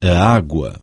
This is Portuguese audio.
a água.